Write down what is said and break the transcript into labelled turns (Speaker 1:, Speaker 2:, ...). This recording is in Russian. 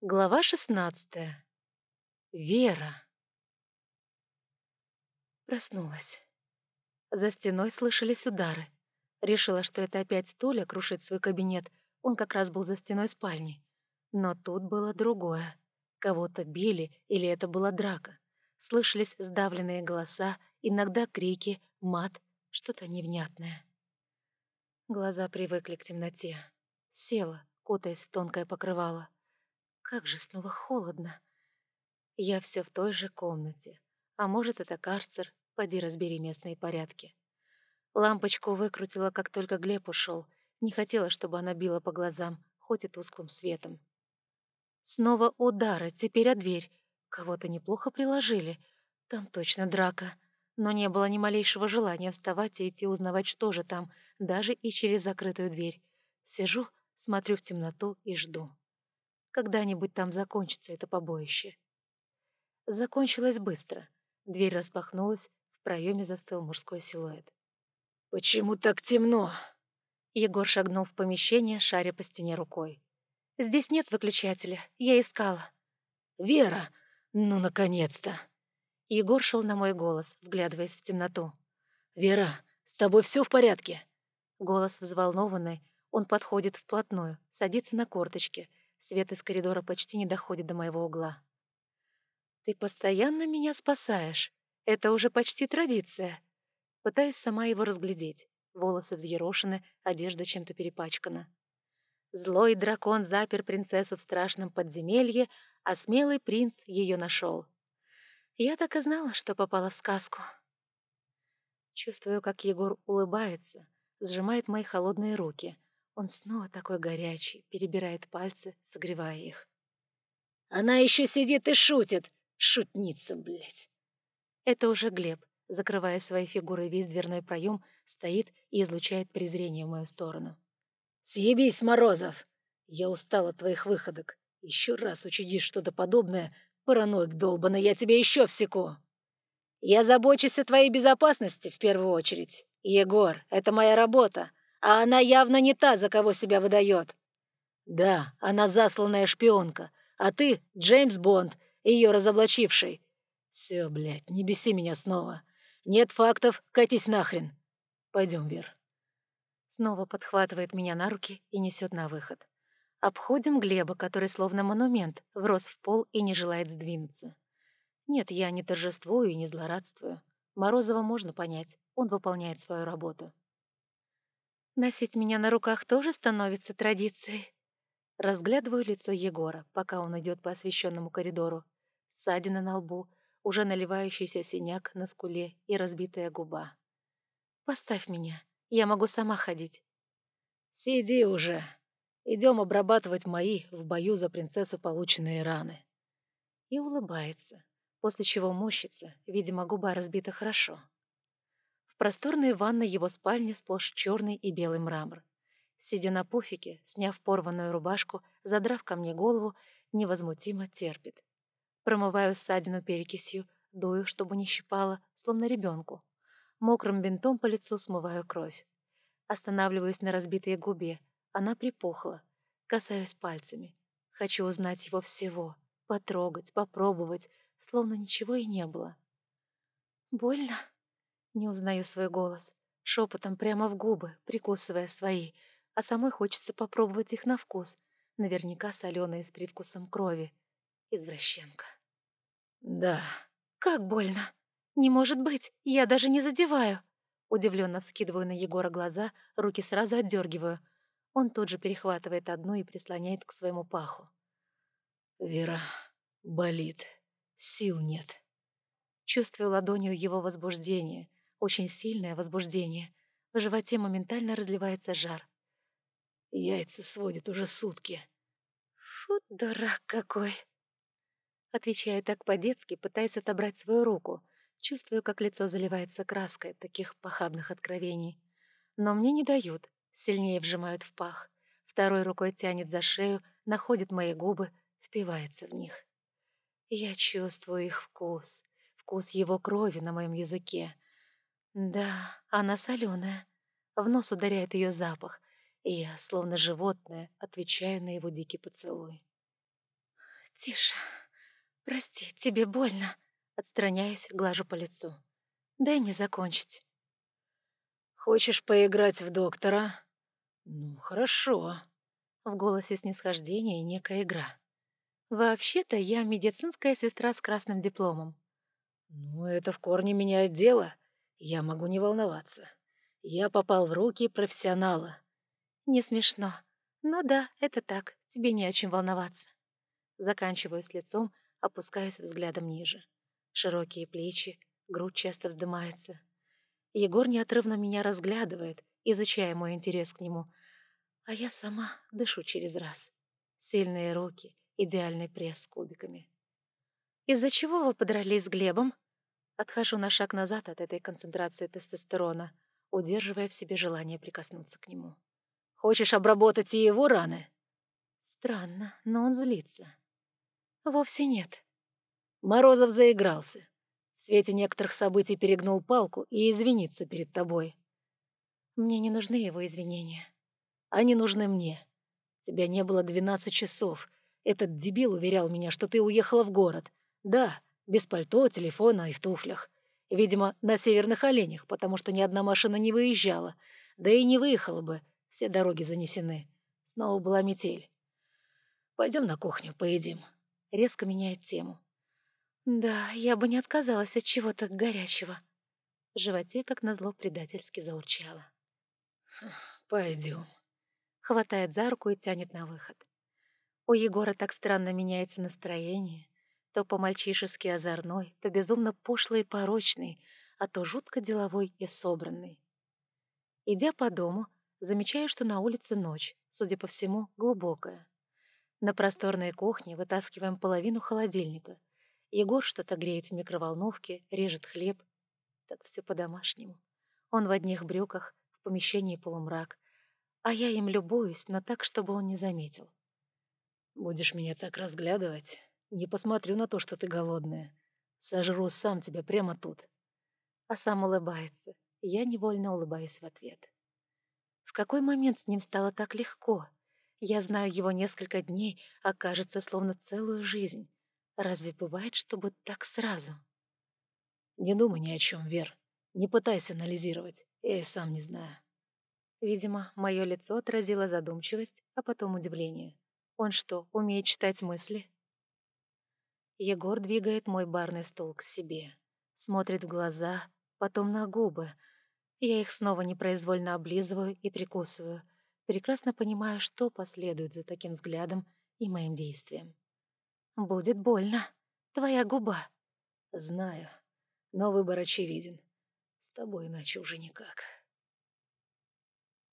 Speaker 1: Глава шестнадцатая. Вера. Проснулась. За стеной слышались удары. Решила, что это опять Толя крушит свой кабинет. Он как раз был за стеной спальни. Но тут было другое. Кого-то били, или это была драка. Слышались сдавленные голоса, иногда крики, мат, что-то невнятное. Глаза привыкли к темноте. Села, кутаясь в тонкое покрывало. Как же снова холодно. Я все в той же комнате. А может, это карцер, поди разбери местные порядки. Лампочку выкрутила, как только Глеб ушел. Не хотела, чтобы она била по глазам, хоть и тусклым светом. Снова удары, теперь о дверь. Кого-то неплохо приложили. Там точно драка. Но не было ни малейшего желания вставать и идти узнавать, что же там, даже и через закрытую дверь. Сижу, смотрю в темноту и жду. Когда-нибудь там закончится это побоище. Закончилось быстро. Дверь распахнулась, в проеме застыл мужской силуэт.
Speaker 2: «Почему так темно?»
Speaker 1: Егор шагнул в помещение, шаря по стене рукой. «Здесь нет выключателя, я искала».
Speaker 2: «Вера, ну, наконец-то!»
Speaker 1: Егор шел на мой голос, вглядываясь в темноту.
Speaker 2: «Вера, с тобой все в порядке?»
Speaker 1: Голос взволнованный, он подходит вплотную, садится на корточки, Свет из коридора почти не доходит до моего угла. «Ты постоянно меня спасаешь. Это уже почти традиция». Пытаюсь сама его разглядеть. Волосы взъерошены, одежда чем-то перепачкана. Злой дракон запер принцессу в страшном подземелье, а смелый принц ее нашел. Я так и знала, что попала в сказку. Чувствую, как Егор улыбается, сжимает мои холодные руки — он снова такой горячий, перебирает пальцы, согревая их.
Speaker 2: «Она еще сидит и шутит! Шутница, блядь!»
Speaker 1: Это уже Глеб, закрывая своей фигурой весь дверной проем, стоит и излучает презрение в мою сторону.
Speaker 2: «Съебись, Морозов! Я устал от твоих выходок. Еще раз учудишь что-то подобное, параноик долбанный, я тебя еще всеку!» «Я забочусь о твоей безопасности в первую очередь. Егор, это моя работа, а она явно не та, за кого себя выдает. Да, она засланная шпионка, а ты — Джеймс Бонд, ее разоблачивший. Все, блядь, не беси меня снова. Нет фактов, катись нахрен. Пойдем, Вер.
Speaker 1: Снова подхватывает меня на руки и несет на выход. Обходим Глеба, который словно монумент, врос в пол и не желает сдвинуться. Нет, я не торжествую и не злорадствую. Морозова можно понять, он выполняет свою работу. Носить меня на руках тоже становится традицией. Разглядываю лицо Егора, пока он идет по освещенному коридору. Ссадина на лбу, уже наливающийся синяк на скуле и разбитая губа. «Поставь меня, я могу сама ходить».
Speaker 2: «Сиди уже. Идем обрабатывать мои в бою за принцессу полученные раны».
Speaker 1: И улыбается, после чего мощится, видимо, губа разбита хорошо просторной ванной его спальни сплошь черный и белый мрамор. Сидя на пуфике, сняв порванную рубашку, задрав ко мне голову, невозмутимо терпит. Промываю ссадину перекисью, дую, чтобы не щипало, словно ребенку. Мокрым бинтом по лицу смываю кровь. Останавливаюсь на разбитой губе. Она припухла. Касаюсь пальцами. Хочу узнать его всего. Потрогать, попробовать, словно ничего и не было. «Больно?» Не узнаю свой голос. Шепотом прямо в губы, прикусывая свои, а самой хочется попробовать их на вкус. Наверняка соленые с привкусом крови. Извращенка.
Speaker 2: Да.
Speaker 1: Как больно. Не может быть, я даже не задеваю. Удивленно вскидываю на Егора глаза, руки сразу отдергиваю. Он тут же перехватывает одну и прислоняет к своему паху.
Speaker 2: «Вера, болит. Сил нет».
Speaker 1: Чувствую ладонью его возбуждение, очень сильное возбуждение. В животе моментально разливается жар.
Speaker 2: Яйца сводят уже сутки.
Speaker 1: Фу, дурак какой. Отвечаю так по-детски, пытаясь отобрать свою руку. Чувствую, как лицо заливается краской от таких похабных откровений. Но мне не дают, сильнее вжимают в пах. Второй рукой тянет за шею, находит мои губы, впивается в них. Я чувствую их вкус, вкус его крови на моем языке, да, она соленая. В нос ударяет ее запах, и я, словно животное, отвечаю на его дикий поцелуй. «Тише. Прости, тебе больно». Отстраняюсь, глажу по лицу. «Дай мне закончить».
Speaker 2: «Хочешь поиграть в доктора?» «Ну, хорошо».
Speaker 1: В голосе снисхождения некая игра. «Вообще-то я медицинская сестра с красным дипломом».
Speaker 2: «Ну, это в корне меняет дело. Я могу не волноваться. Я попал в руки профессионала».
Speaker 1: «Не смешно. Но да, это так. Тебе не о чем волноваться». Заканчиваю с лицом, опускаясь взглядом ниже. Широкие плечи, грудь часто вздымается. Егор неотрывно меня разглядывает, изучая мой интерес к нему, а я сама дышу через раз. Сильные руки, идеальный пресс с кубиками. «Из-за чего вы подрались с Глебом?» Отхожу на шаг назад от этой концентрации тестостерона, удерживая в себе желание прикоснуться к нему.
Speaker 2: «Хочешь обработать и его раны?»
Speaker 1: Странно, но он злится. «Вовсе нет».
Speaker 2: Морозов заигрался. В свете некоторых событий перегнул палку и извиниться перед тобой.
Speaker 1: Мне не нужны его извинения.
Speaker 2: Они нужны мне. Тебя не было двенадцать часов. Этот дебил уверял меня, что ты уехала в город. Да, без пальто, телефона и в туфлях. Видимо, на северных оленях, потому что ни одна машина не выезжала. Да и не выехала бы, все дороги занесены. Снова была метель. Пойдем на кухню, поедим. Резко меняет тему.
Speaker 1: Да, я бы не отказалась от чего-то горячего. В животе, как назло, предательски заурчало.
Speaker 2: Пойдем.
Speaker 1: Хватает за руку и тянет на выход. У Егора так странно меняется настроение. То по-мальчишески озорной, то безумно пошлый и порочный, а то жутко деловой и собранный. Идя по дому, замечаю, что на улице ночь, судя по всему, глубокая. На просторной кухне вытаскиваем половину холодильника. Егор что-то греет в микроволновке, режет хлеб. Так все по-домашнему. Он в одних брюках, в помещении полумрак, а я им любуюсь, но так, чтобы он не заметил.
Speaker 2: «Будешь меня так разглядывать? Не посмотрю на то, что ты голодная. Сожру сам тебя прямо тут».
Speaker 1: А сам улыбается. Я невольно улыбаюсь в ответ. В какой момент с ним стало так легко? Я знаю его несколько дней, а кажется, словно целую жизнь. Разве бывает, чтобы так сразу?
Speaker 2: Не думай ни о чем, Вер. Не пытайся анализировать. Я и сам не знаю.
Speaker 1: Видимо, мое лицо отразило задумчивость, а потом удивление. Он что, умеет читать мысли? Егор двигает мой барный стол к себе. Смотрит в глаза, потом на губы. Я их снова непроизвольно облизываю и прикусываю, прекрасно понимая, что последует за таким взглядом и моим действием. «Будет больно. Твоя губа».
Speaker 2: «Знаю, но выбор очевиден. С тобой иначе уже никак».